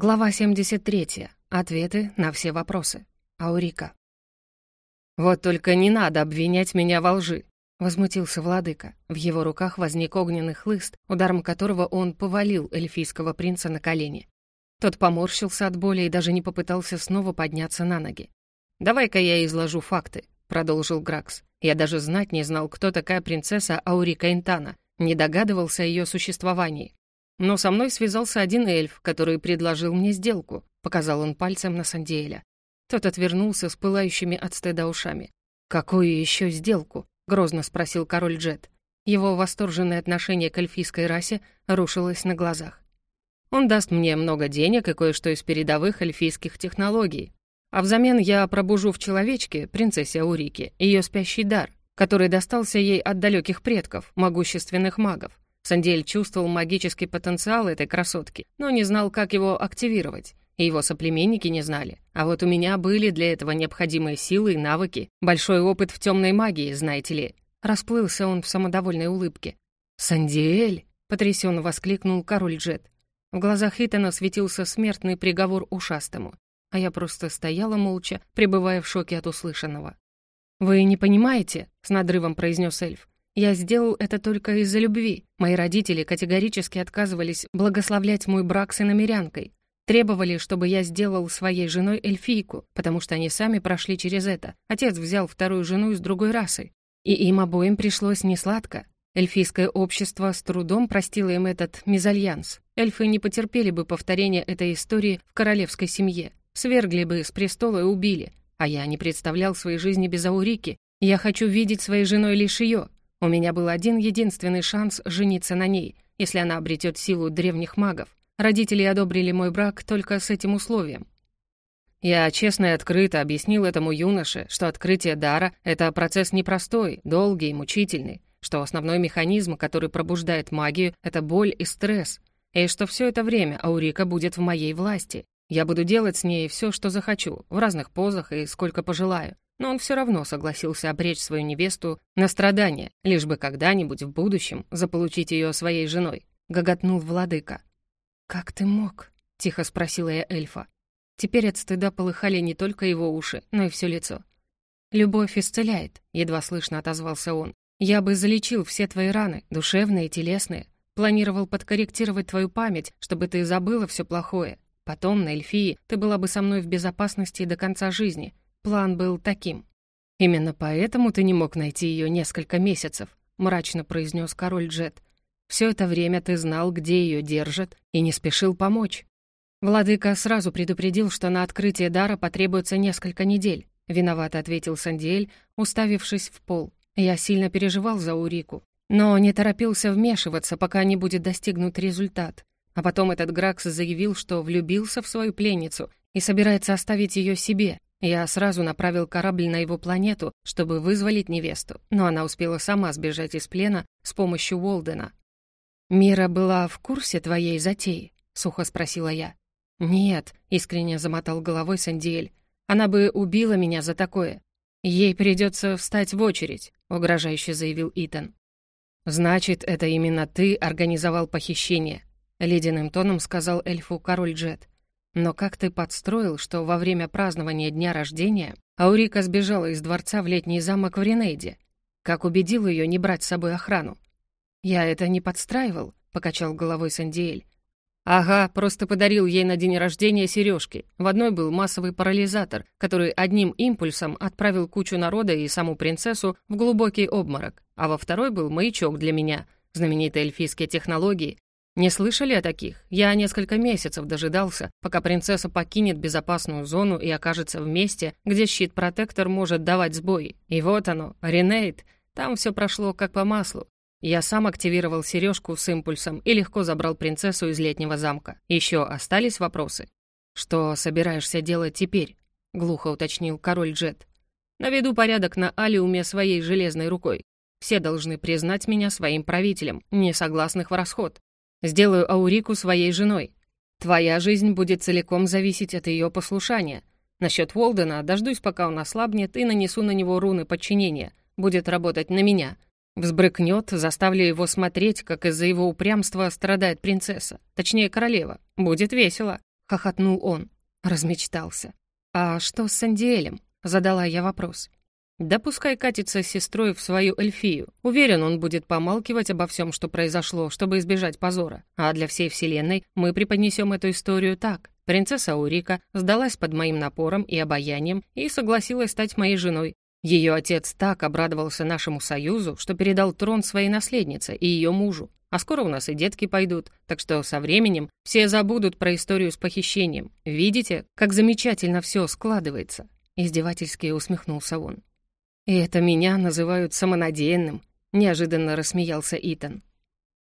Глава 73. Ответы на все вопросы. Аурика. «Вот только не надо обвинять меня во лжи», — возмутился владыка. В его руках возник огненный хлыст, ударом которого он повалил эльфийского принца на колени. Тот поморщился от боли и даже не попытался снова подняться на ноги. «Давай-ка я изложу факты», — продолжил Гракс. «Я даже знать не знал, кто такая принцесса Аурика Интана, не догадывался о ее существовании. Но со мной связался один эльф, который предложил мне сделку, показал он пальцем на Сандиэля. Тот отвернулся с пылающими от стыда ушами. «Какую еще сделку?» — грозно спросил король Джет. Его восторженное отношение к эльфийской расе рушилось на глазах. «Он даст мне много денег и кое-что из передовых эльфийских технологий. А взамен я пробужу в человечке, принцессе Аурики, ее спящий дар, который достался ей от далеких предков, могущественных магов. Сандиэль чувствовал магический потенциал этой красотки, но не знал, как его активировать. И его соплеменники не знали. А вот у меня были для этого необходимые силы и навыки, большой опыт в темной магии, знаете ли. Расплылся он в самодовольной улыбке. «Сандиэль!» — потрясенно воскликнул король Джет. В глазах Итана светился смертный приговор ушастому, а я просто стояла молча, пребывая в шоке от услышанного. «Вы не понимаете?» — с надрывом произнес эльф. Я сделал это только из-за любви. Мои родители категорически отказывались благословлять мой брак с иномерянкой. Требовали, чтобы я сделал своей женой эльфийку, потому что они сами прошли через это. Отец взял вторую жену из другой расы. И им обоим пришлось несладко. Эльфийское общество с трудом простило им этот мезальянс. Эльфы не потерпели бы повторения этой истории в королевской семье. Свергли бы с престола и убили. А я не представлял своей жизни без Аурики. Я хочу видеть своей женой лишь ее. У меня был один единственный шанс жениться на ней, если она обретет силу древних магов. Родители одобрили мой брак только с этим условием. Я честно и открыто объяснил этому юноше, что открытие дара — это процесс непростой, долгий и мучительный, что основной механизм, который пробуждает магию, — это боль и стресс, и что все это время Аурика будет в моей власти. Я буду делать с ней все, что захочу, в разных позах и сколько пожелаю но он все равно согласился обречь свою невесту на страдания, лишь бы когда-нибудь в будущем заполучить ее своей женой», — гоготнул владыка. «Как ты мог?» — тихо спросила я эльфа. Теперь от стыда полыхали не только его уши, но и все лицо. «Любовь исцеляет», — едва слышно отозвался он. «Я бы залечил все твои раны, душевные и телесные. Планировал подкорректировать твою память, чтобы ты забыла все плохое. Потом, на Эльфии, ты была бы со мной в безопасности до конца жизни, План был таким. «Именно поэтому ты не мог найти ее несколько месяцев», — мрачно произнес король Джет. «Все это время ты знал, где ее держат, и не спешил помочь». Владыка сразу предупредил, что на открытие дара потребуется несколько недель. Виновато ответил Сандиэль, уставившись в пол. Я сильно переживал за Урику, но не торопился вмешиваться, пока не будет достигнут результат. А потом этот Гракс заявил, что влюбился в свою пленницу и собирается оставить ее себе, я сразу направил корабль на его планету, чтобы вызволить невесту, но она успела сама сбежать из плена с помощью Уолдена. «Мира была в курсе твоей затеи?» — сухо спросила я. «Нет», — искренне замотал головой Сандиэль. «Она бы убила меня за такое. Ей придется встать в очередь», — угрожающе заявил Итан. «Значит, это именно ты организовал похищение», — ледяным тоном сказал эльфу король Джет. Но как ты подстроил, что во время празднования дня рождения Аурика сбежала из дворца в летний замок в Ренейде? Как убедил ее не брать с собой охрану? «Я это не подстраивал», — покачал головой Сандиэль. «Ага, просто подарил ей на день рождения сережки. В одной был массовый парализатор, который одним импульсом отправил кучу народа и саму принцессу в глубокий обморок, а во второй был маячок для меня, знаменитые эльфийские технологии, не слышали о таких? Я несколько месяцев дожидался, пока принцесса покинет безопасную зону и окажется в месте, где щит-протектор может давать сбои. И вот оно, Ренейт. Там все прошло как по маслу. Я сам активировал сережку с импульсом и легко забрал принцессу из летнего замка. Еще остались вопросы? «Что собираешься делать теперь?» — глухо уточнил король Джет. «Наведу порядок на Алиуме своей железной рукой. Все должны признать меня своим правителем, не согласных в расход. Сделаю Аурику своей женой. Твоя жизнь будет целиком зависеть от ее послушания. Насчет Волдена дождусь, пока он ослабнет, и нанесу на него руны подчинения. Будет работать на меня. Взбрыкнет, заставлю его смотреть, как из-за его упрямства страдает принцесса. Точнее, королева. Будет весело. — хохотнул он. Размечтался. «А что с Сандиэлем?» — задала я вопрос. «Да пускай катится с сестрой в свою эльфию. Уверен, он будет помалкивать обо всем, что произошло, чтобы избежать позора. А для всей вселенной мы преподнесем эту историю так. Принцесса Урика сдалась под моим напором и обаянием и согласилась стать моей женой. Ее отец так обрадовался нашему союзу, что передал трон своей наследнице и ее мужу. А скоро у нас и детки пойдут, так что со временем все забудут про историю с похищением. Видите, как замечательно все складывается?» Издевательски усмехнулся он. «И это меня называют самонадеянным», — неожиданно рассмеялся Итан.